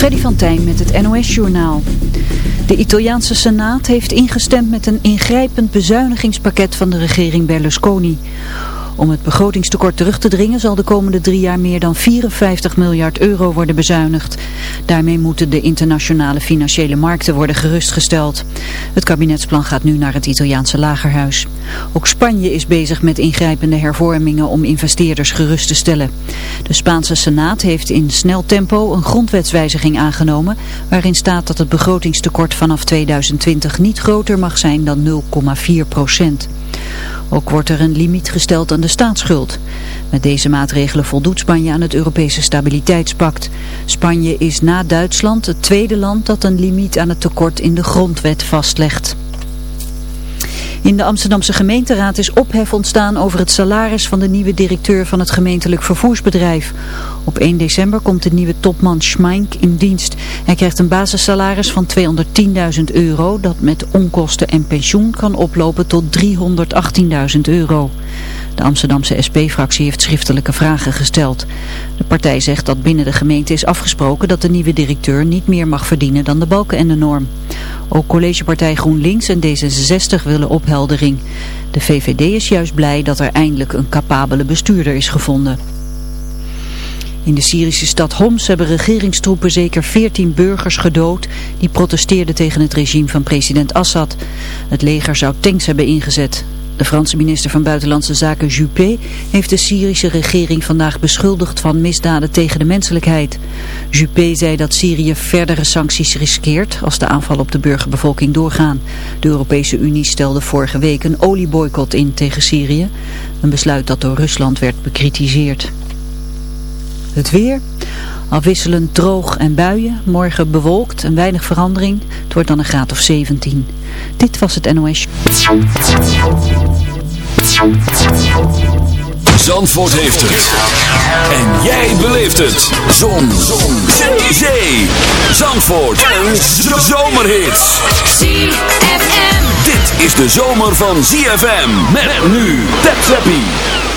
Freddy van Tijn met het NOS-journaal. De Italiaanse Senaat heeft ingestemd met een ingrijpend bezuinigingspakket van de regering Berlusconi. Om het begrotingstekort terug te dringen zal de komende drie jaar meer dan 54 miljard euro worden bezuinigd. Daarmee moeten de internationale financiële markten worden gerustgesteld. Het kabinetsplan gaat nu naar het Italiaanse lagerhuis. Ook Spanje is bezig met ingrijpende hervormingen om investeerders gerust te stellen. De Spaanse Senaat heeft in snel tempo een grondwetswijziging aangenomen... waarin staat dat het begrotingstekort vanaf 2020 niet groter mag zijn dan 0,4 procent. Ook wordt er een limiet gesteld aan de staatsschuld. Met deze maatregelen voldoet Spanje aan het Europese stabiliteitspact. Spanje is na Duitsland het tweede land dat een limiet aan het tekort in de grondwet vastlegt. In de Amsterdamse gemeenteraad is ophef ontstaan over het salaris van de nieuwe directeur van het gemeentelijk vervoersbedrijf. Op 1 december komt de nieuwe topman Schmeink in dienst. Hij krijgt een basissalaris van 210.000 euro dat met onkosten en pensioen kan oplopen tot 318.000 euro. De Amsterdamse SP-fractie heeft schriftelijke vragen gesteld. De partij zegt dat binnen de gemeente is afgesproken dat de nieuwe directeur niet meer mag verdienen dan de balken en de norm. Ook collegepartij GroenLinks en D66 willen opheldering. De VVD is juist blij dat er eindelijk een capabele bestuurder is gevonden. In de Syrische stad Homs hebben regeringstroepen zeker 14 burgers gedood die protesteerden tegen het regime van president Assad. Het leger zou tanks hebben ingezet. De Franse minister van Buitenlandse Zaken Juppé heeft de Syrische regering vandaag beschuldigd van misdaden tegen de menselijkheid. Juppé zei dat Syrië verdere sancties riskeert als de aanvallen op de burgerbevolking doorgaan. De Europese Unie stelde vorige week een olieboycott in tegen Syrië. Een besluit dat door Rusland werd bekritiseerd. Het weer, afwisselend droog en buien, morgen bewolkt en weinig verandering. Het wordt dan een graad of 17. Dit was het NOS. Zandvoort heeft het. En jij beleeft het. Zon. Zon. Zee. Zee. Zandvoort. Een zomerhit. ZFM. Dit is de zomer van ZFM. Met nu. Tap Zappie.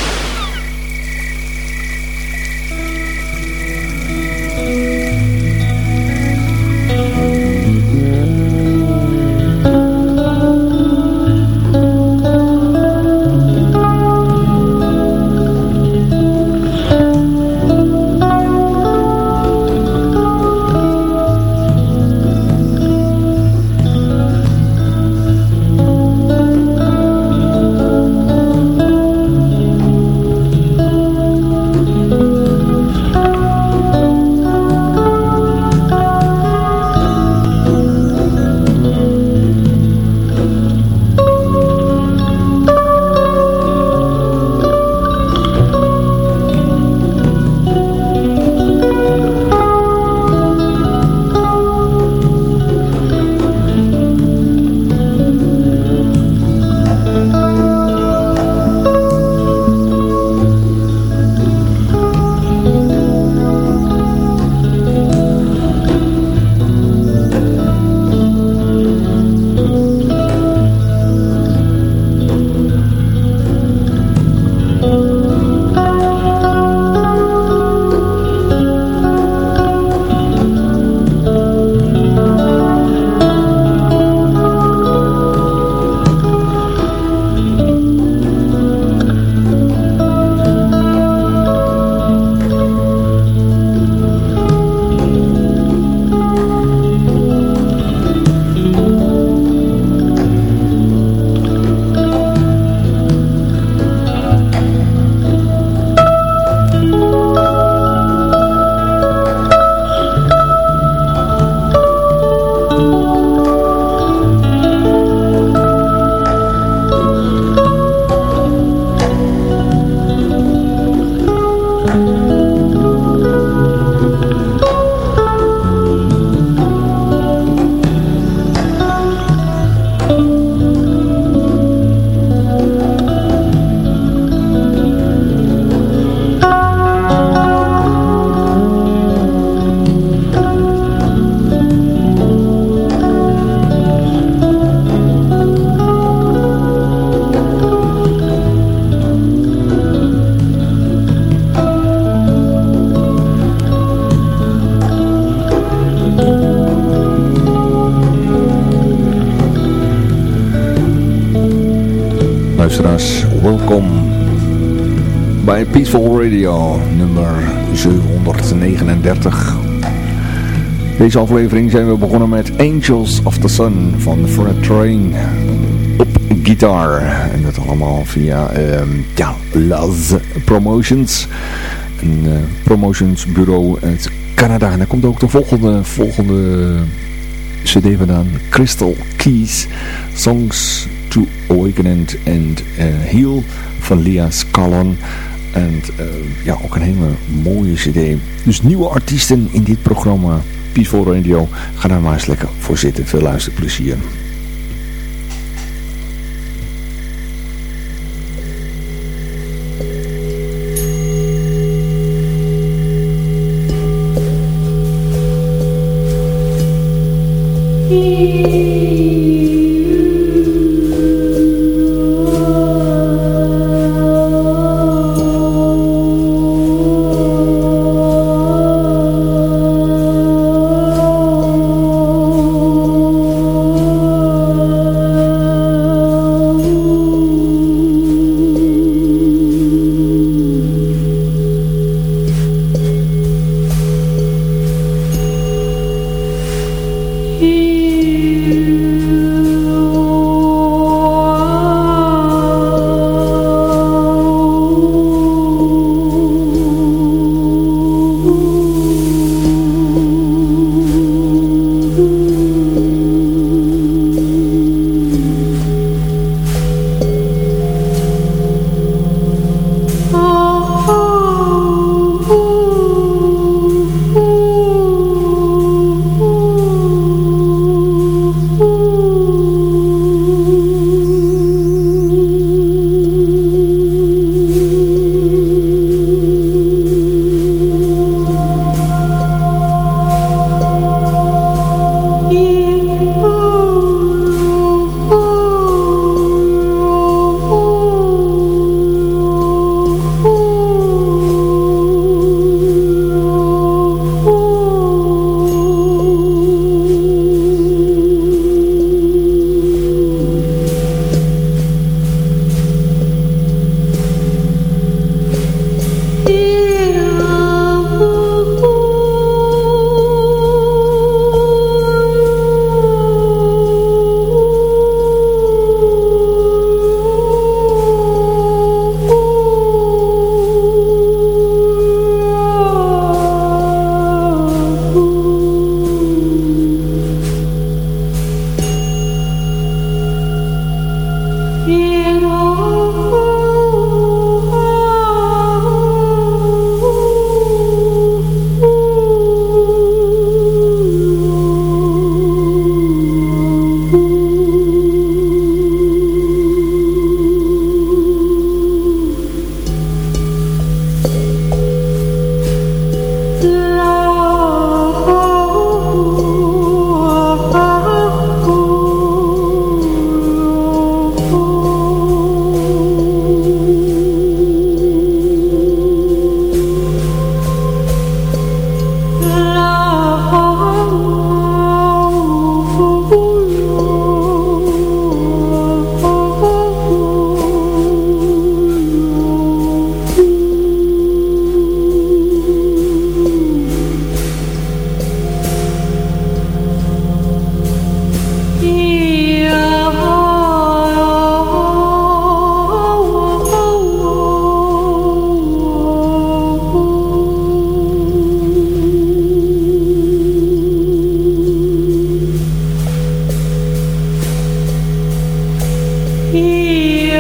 Deze aflevering zijn we begonnen met Angels of the Sun van Fred Train op gitaar. En dat allemaal via um, ja, Laz Promotions. Een uh, promotionsbureau uit Canada. En daar komt ook de volgende, volgende cd vandaan. Crystal Keys Songs to Awaken and, uh, Heal van Lia Scallon. En eh, ja, ook een hele mooie cd. Dus nieuwe artiesten in dit programma. Peaceful Radio. gaan daar maar eens lekker voor zitten. Veel luisterplezier. Thank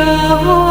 Oh.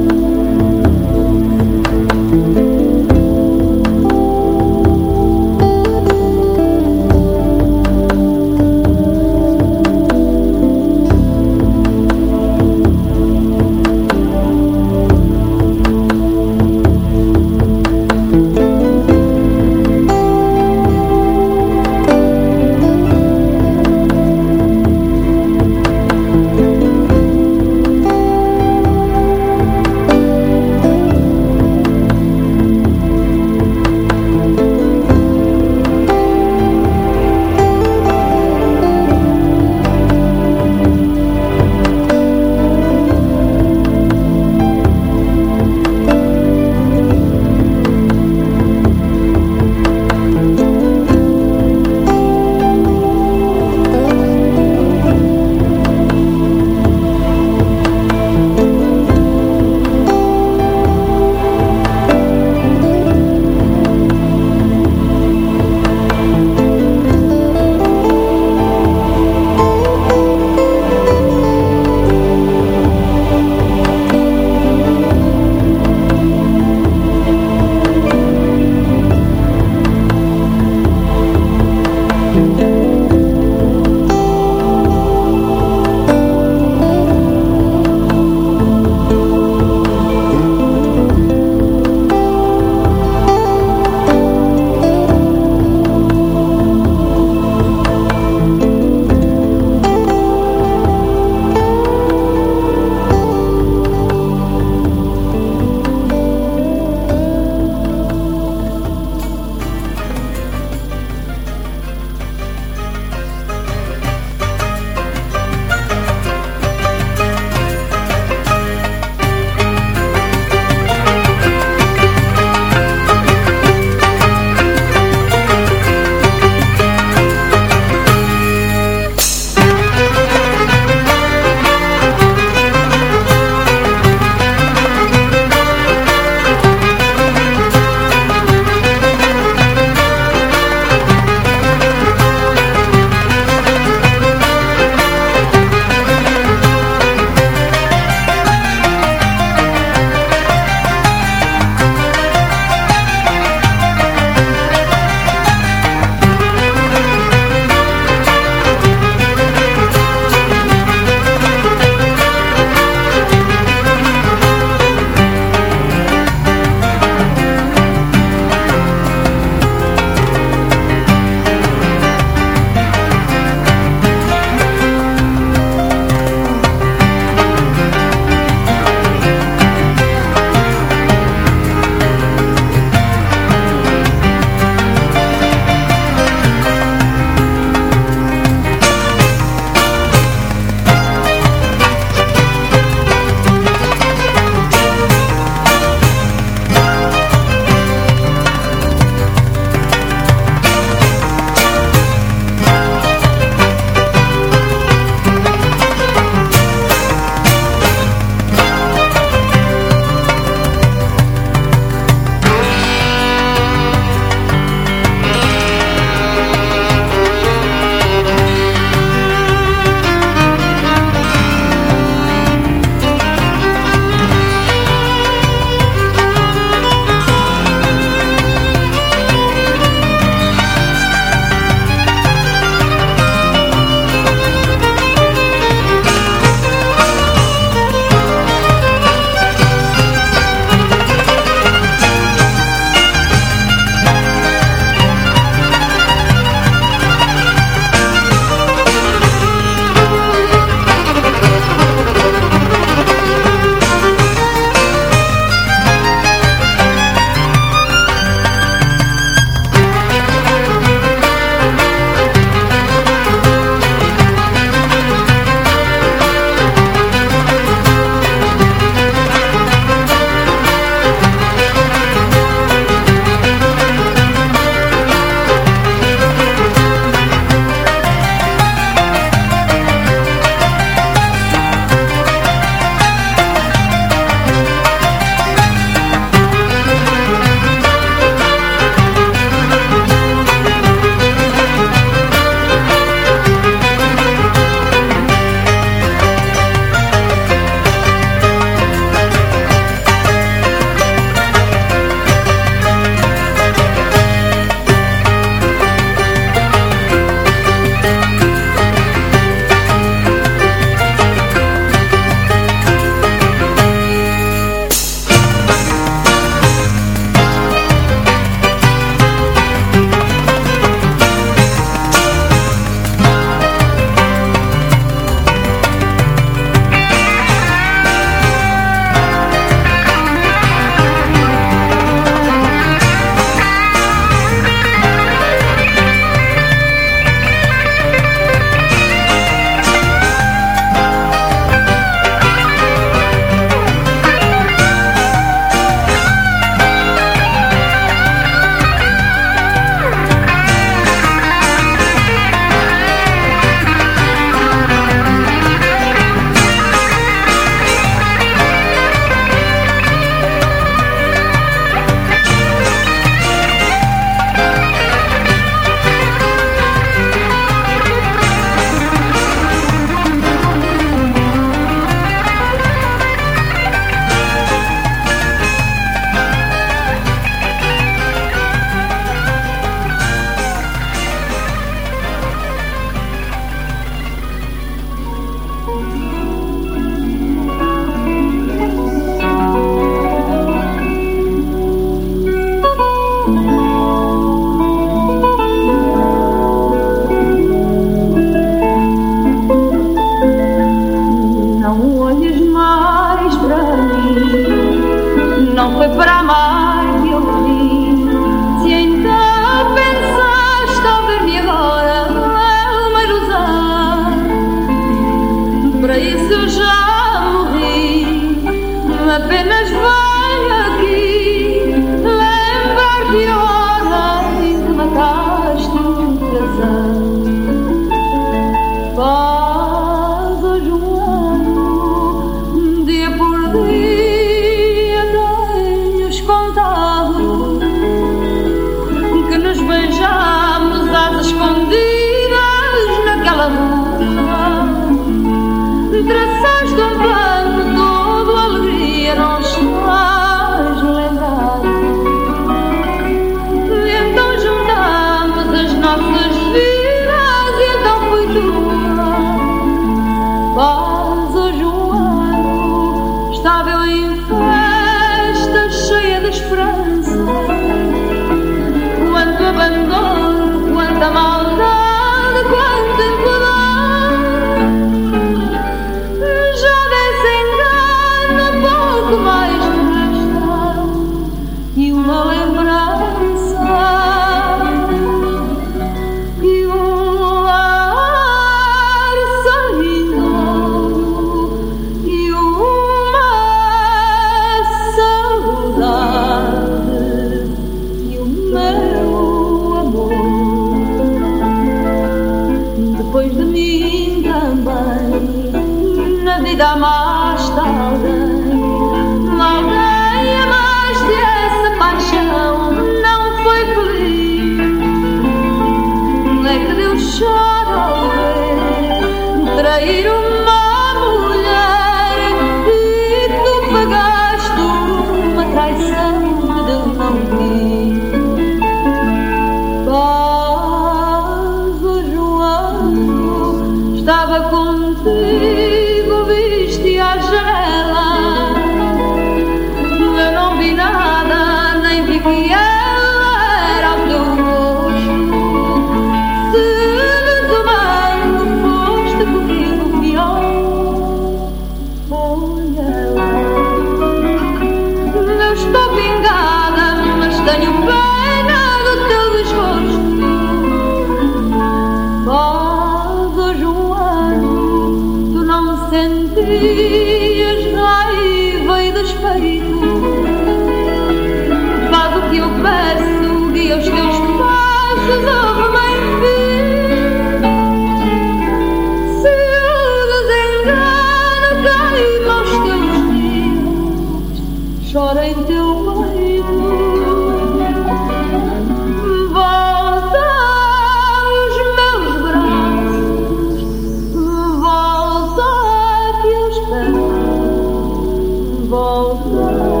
involved.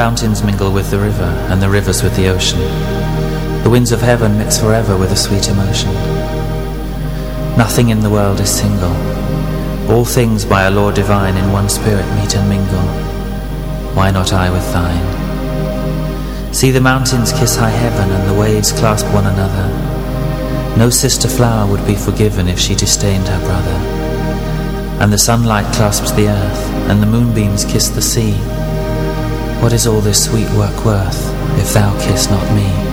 Fountains mingle with the river, and the rivers with the ocean. The winds of heaven mix forever with a sweet emotion. Nothing in the world is single. All things by a law divine in one spirit meet and mingle. Why not I with thine? See the mountains kiss high heaven, and the waves clasp one another. No sister flower would be forgiven if she disdained her brother. And the sunlight clasps the earth, and the moonbeams kiss the sea. What is all this sweet work worth if thou kiss not me?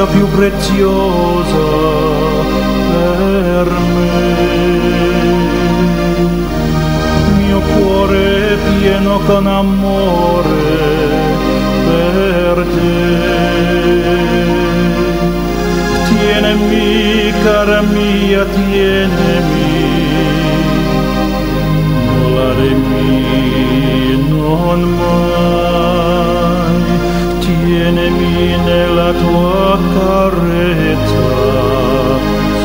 Causa più preziosa per me. Mio cuore pieno con amore per te. Tienimi, cara mia, tienimi, molaremi non mai nella tua carezza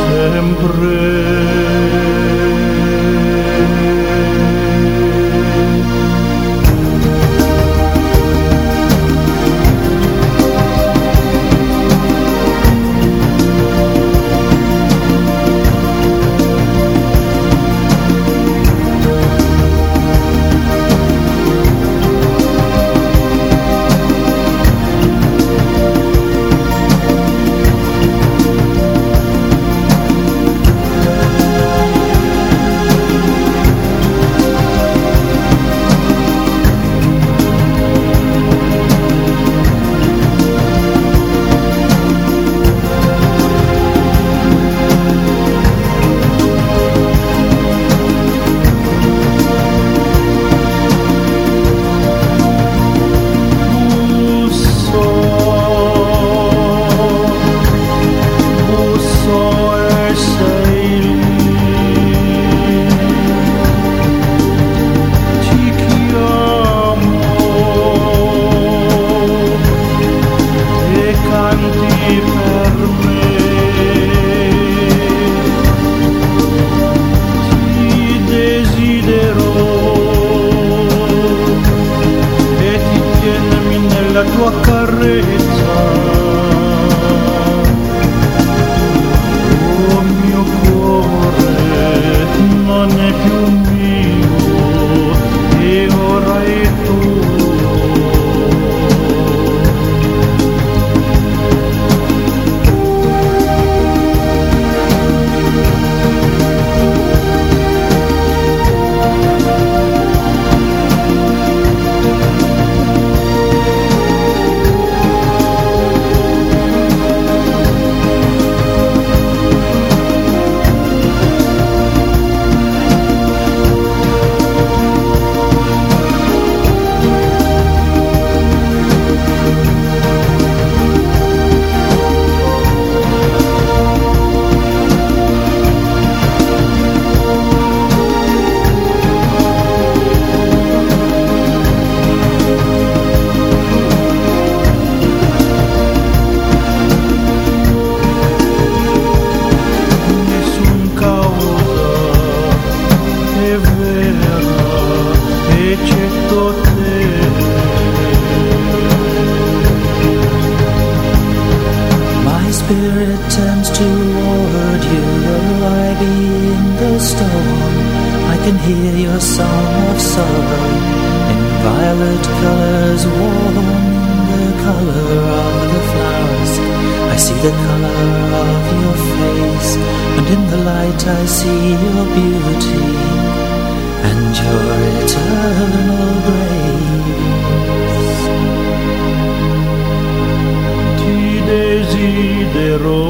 sempre. And in the light I see your beauty And your eternal grace. Ti desidero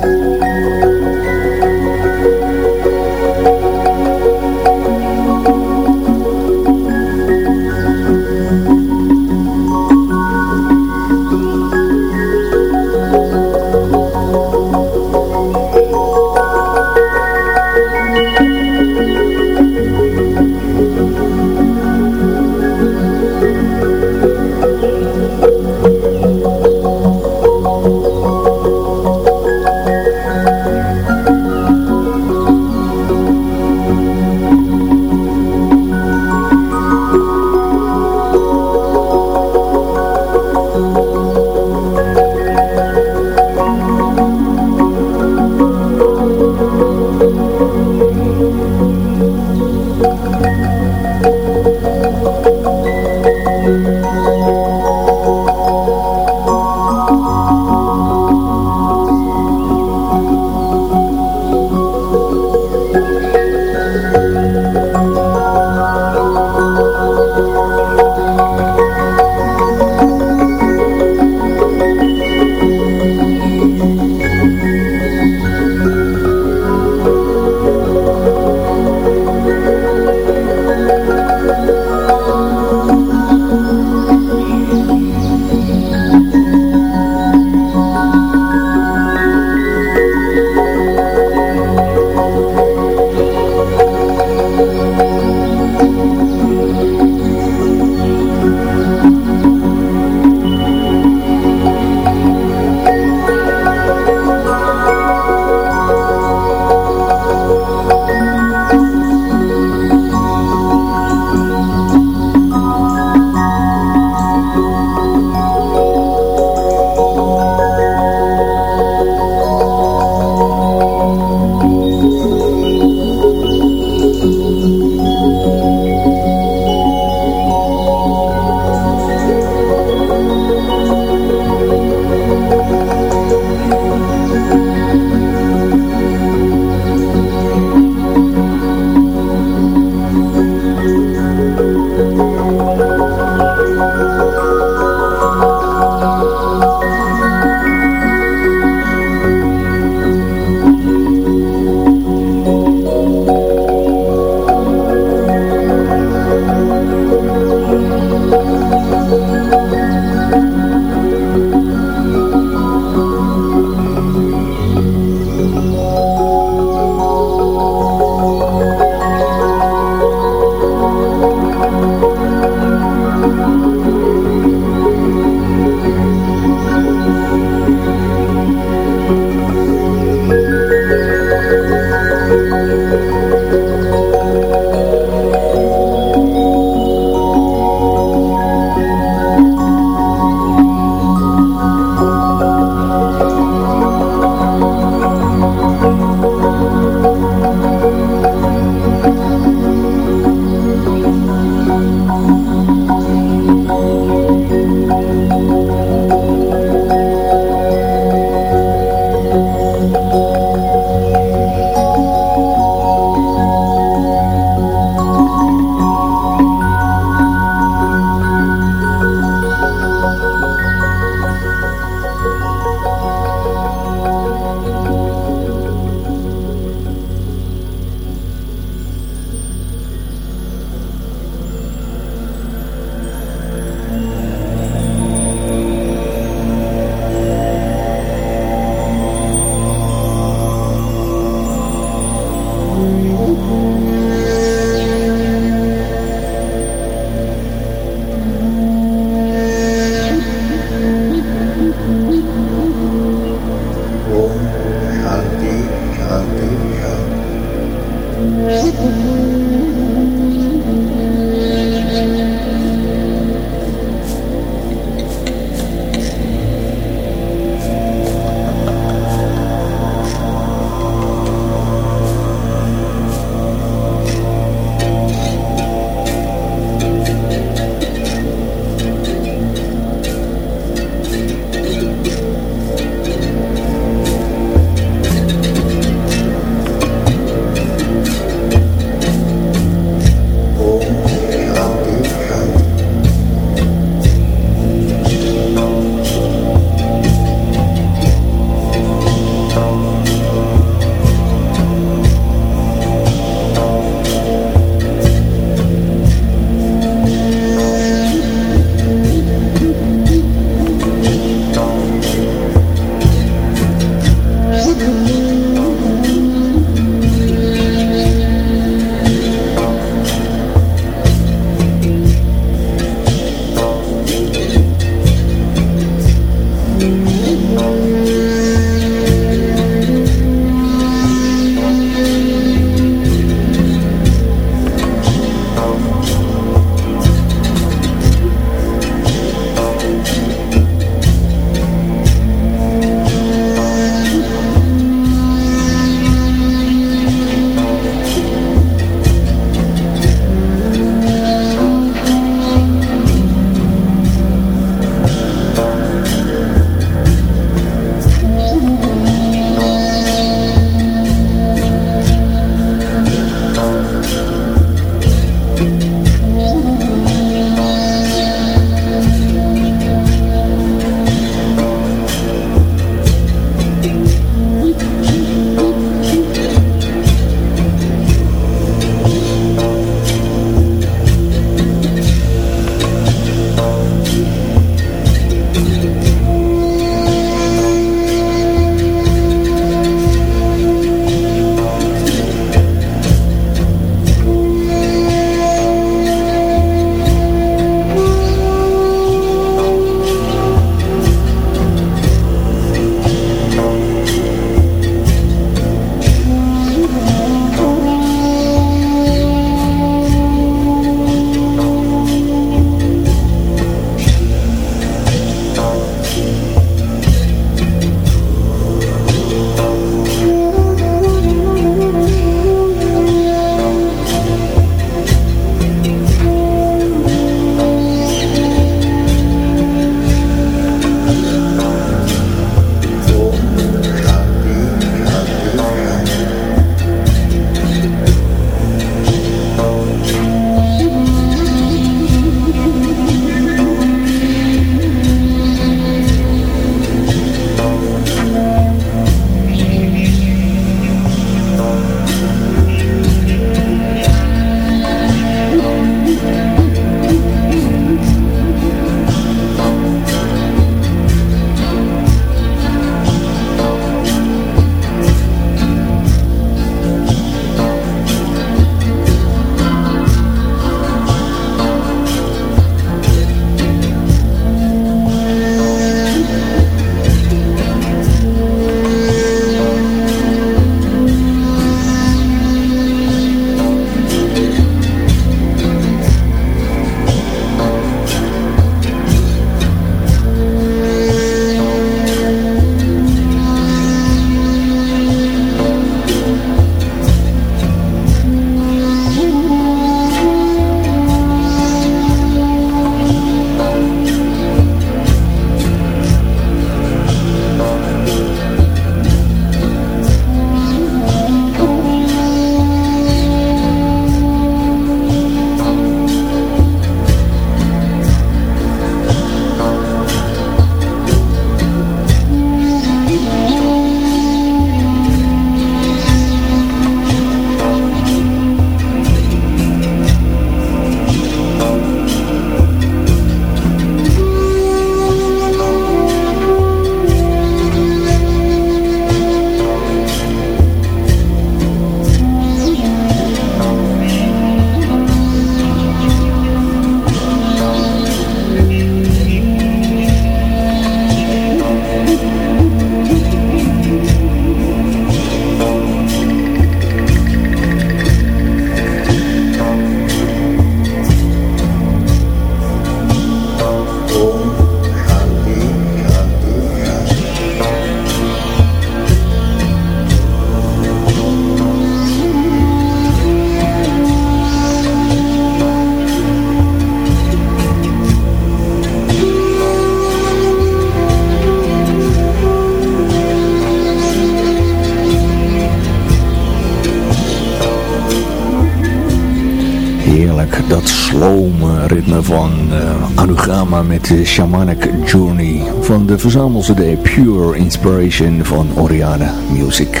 dat slome ritme van uh, Anugama met de Shamanic Journey van de verzamel-cd Pure Inspiration van Oriana Music.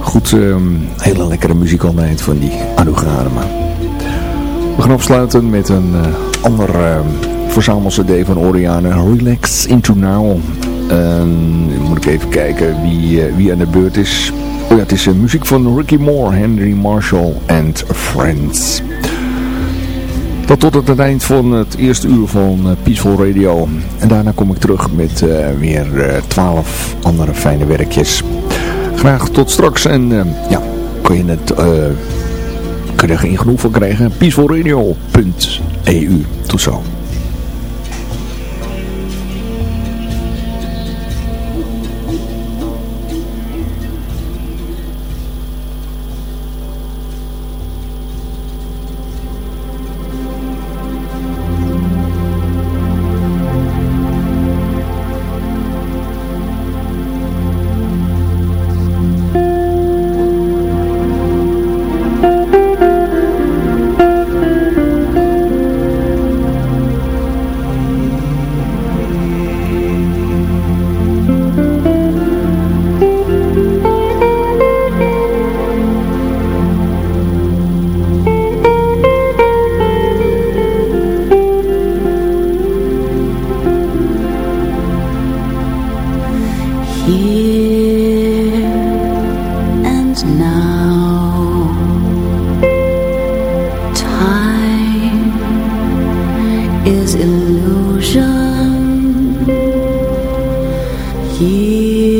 Goed, um, hele lekkere muziek altijd van die Anugama. We gaan afsluiten met een uh, ander uh, van Oriana, Relax Into Now. En moet ik even kijken wie, uh, wie aan de beurt is. Oh ja, het is uh, muziek van Ricky Moore, Henry Marshall and Friends. Dat tot het eind van het eerste uur van uh, Peaceful Radio. En daarna kom ik terug met uh, weer twaalf andere fijne werkjes. Graag tot straks en ja, kun je het kun je er geen genoeg van krijgen. peacefulradio.eu. Tot zo. Hier.